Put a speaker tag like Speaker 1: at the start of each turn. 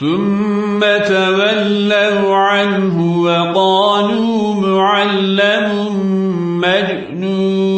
Speaker 1: ثم تولوا عنه وقالوا معلم مجنون.